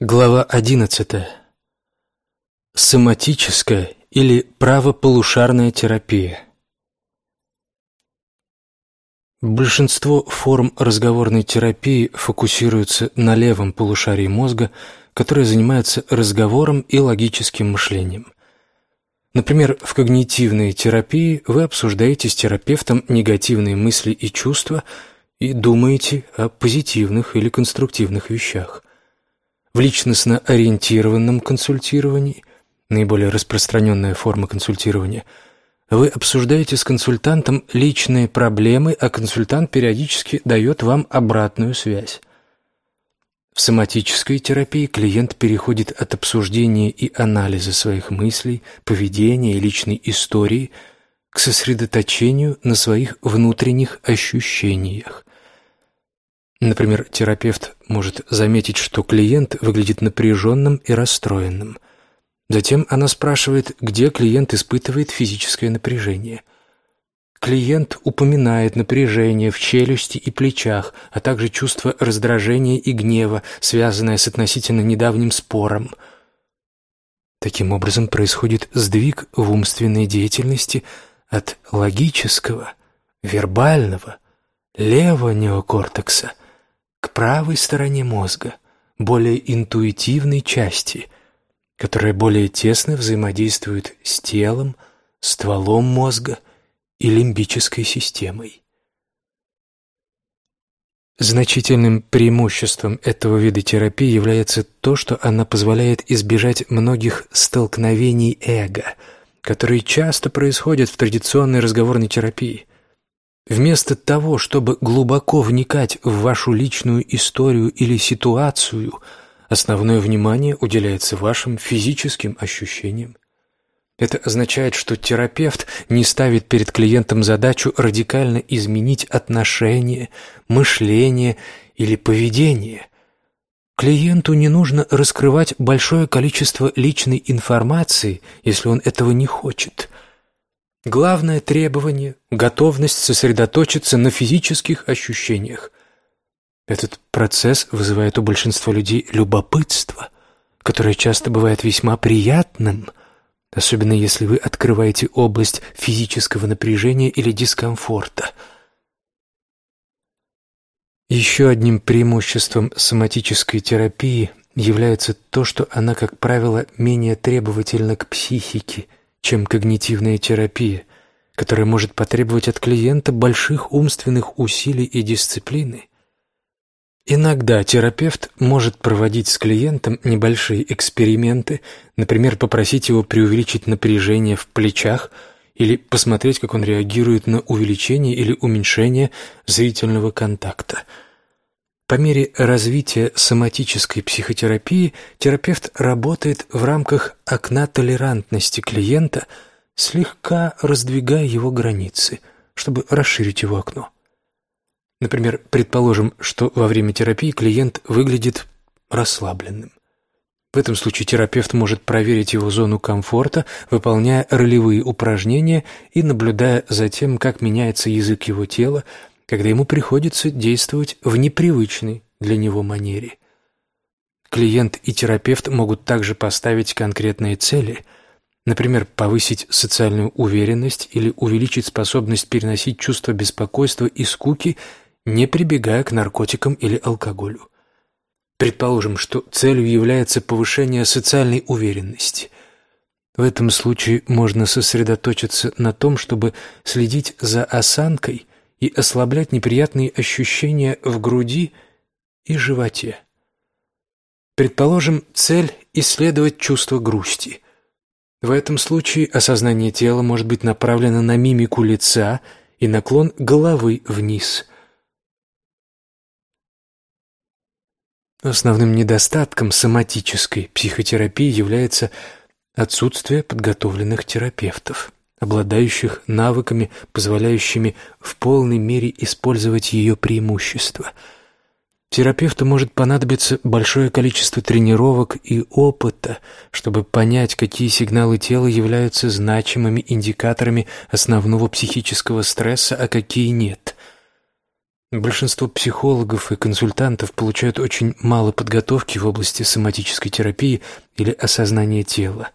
Глава одиннадцатая. Соматическая или правополушарная терапия. Большинство форм разговорной терапии фокусируются на левом полушарии мозга, которое занимается разговором и логическим мышлением. Например, в когнитивной терапии вы обсуждаете с терапевтом негативные мысли и чувства и думаете о позитивных или конструктивных вещах. В личностно-ориентированном консультировании, наиболее распространенная форма консультирования, вы обсуждаете с консультантом личные проблемы, а консультант периодически дает вам обратную связь. В соматической терапии клиент переходит от обсуждения и анализа своих мыслей, поведения и личной истории к сосредоточению на своих внутренних ощущениях. Например, терапевт может заметить, что клиент выглядит напряженным и расстроенным. Затем она спрашивает, где клиент испытывает физическое напряжение. Клиент упоминает напряжение в челюсти и плечах, а также чувство раздражения и гнева, связанное с относительно недавним спором. Таким образом происходит сдвиг в умственной деятельности от логического, вербального, левого неокортекса к правой стороне мозга, более интуитивной части, которая более тесно взаимодействует с телом, стволом мозга – и лимбической системой. Значительным преимуществом этого вида терапии является то, что она позволяет избежать многих столкновений эго, которые часто происходят в традиционной разговорной терапии. Вместо того, чтобы глубоко вникать в вашу личную историю или ситуацию, основное внимание уделяется вашим физическим ощущениям, это означает, что терапевт не ставит перед клиентом задачу радикально изменить отношение, мышление или поведение. Клиенту не нужно раскрывать большое количество личной информации, если он этого не хочет. Главное требование – готовность сосредоточиться на физических ощущениях. Этот процесс вызывает у большинства людей любопытство, которое часто бывает весьма приятным – особенно если вы открываете область физического напряжения или дискомфорта. Еще одним преимуществом соматической терапии является то, что она, как правило, менее требовательна к психике, чем когнитивная терапия, которая может потребовать от клиента больших умственных усилий и дисциплины. Иногда терапевт может проводить с клиентом небольшие эксперименты, например, попросить его преувеличить напряжение в плечах или посмотреть, как он реагирует на увеличение или уменьшение зрительного контакта. По мере развития соматической психотерапии терапевт работает в рамках окна толерантности клиента, слегка раздвигая его границы, чтобы расширить его окно. Например, предположим, что во время терапии клиент выглядит расслабленным. В этом случае терапевт может проверить его зону комфорта, выполняя ролевые упражнения и наблюдая за тем, как меняется язык его тела, когда ему приходится действовать в непривычной для него манере. Клиент и терапевт могут также поставить конкретные цели, например, повысить социальную уверенность или увеличить способность переносить чувство беспокойства и скуки – не прибегая к наркотикам или алкоголю. Предположим, что целью является повышение социальной уверенности. В этом случае можно сосредоточиться на том, чтобы следить за осанкой и ослаблять неприятные ощущения в груди и животе. Предположим, цель – исследовать чувство грусти. В этом случае осознание тела может быть направлено на мимику лица и наклон головы вниз – Основным недостатком соматической психотерапии является отсутствие подготовленных терапевтов, обладающих навыками, позволяющими в полной мере использовать ее преимущества. Терапевту может понадобиться большое количество тренировок и опыта, чтобы понять, какие сигналы тела являются значимыми индикаторами основного психического стресса, а какие нет – Большинство психологов и консультантов получают очень мало подготовки в области соматической терапии или осознания тела.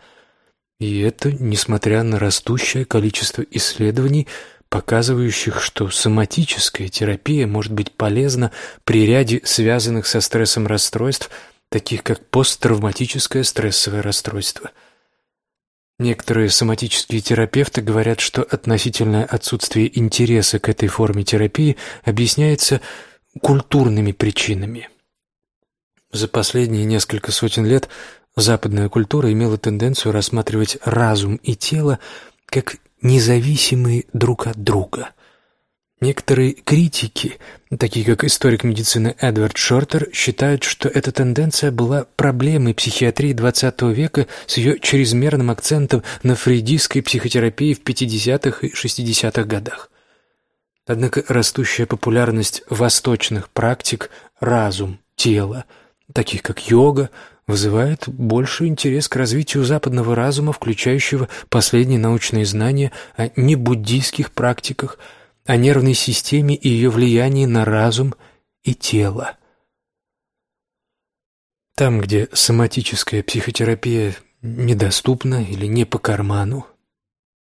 И это несмотря на растущее количество исследований, показывающих, что соматическая терапия может быть полезна при ряде связанных со стрессом расстройств, таких как посттравматическое стрессовое расстройство – Некоторые соматические терапевты говорят, что относительное отсутствие интереса к этой форме терапии объясняется культурными причинами. За последние несколько сотен лет западная культура имела тенденцию рассматривать разум и тело как независимые друг от друга. Некоторые критики, такие как историк медицины Эдвард Шортер, считают, что эта тенденция была проблемой психиатрии XX века с ее чрезмерным акцентом на фрейдистской психотерапии в 50-х и 60-х годах. Однако растущая популярность восточных практик разум, тело, таких как йога, вызывает больший интерес к развитию западного разума, включающего последние научные знания о небуддийских практиках – о нервной системе и ее влиянии на разум и тело. Там, где соматическая психотерапия недоступна или не по карману,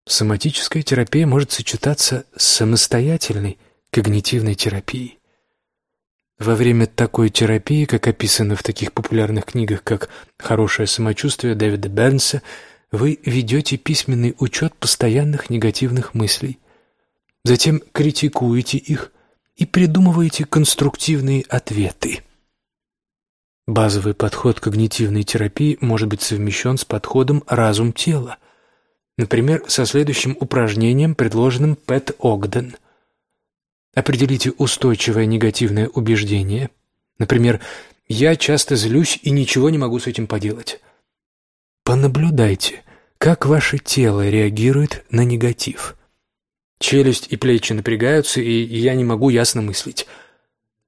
соматическая терапия может сочетаться с самостоятельной когнитивной терапией. Во время такой терапии, как описано в таких популярных книгах, как «Хорошее самочувствие» Дэвида Бернса, вы ведете письменный учет постоянных негативных мыслей, затем критикуете их и придумываете конструктивные ответы. Базовый подход когнитивной терапии может быть совмещен с подходом разум-тело, например, со следующим упражнением, предложенным Пэт Огден. Определите устойчивое негативное убеждение, например, «я часто злюсь и ничего не могу с этим поделать». Понаблюдайте, как ваше тело реагирует на негатив – Челюсть и плечи напрягаются, и я не могу ясно мыслить.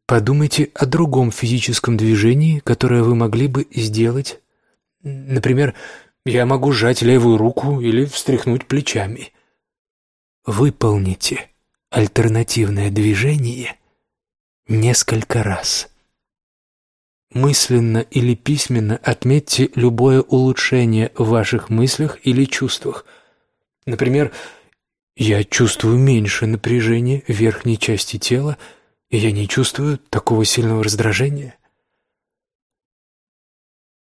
Подумайте о другом физическом движении, которое вы могли бы сделать. Например, я могу сжать левую руку или встряхнуть плечами. Выполните альтернативное движение несколько раз. Мысленно или письменно отметьте любое улучшение в ваших мыслях или чувствах. Например, я чувствую меньше напряжения в верхней части тела, и я не чувствую такого сильного раздражения.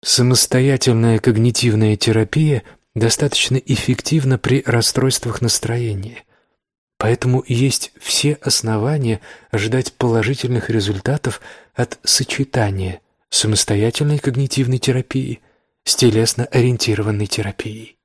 Самостоятельная когнитивная терапия достаточно эффективна при расстройствах настроения, поэтому есть все основания ожидать положительных результатов от сочетания самостоятельной когнитивной терапии с телесно-ориентированной терапией.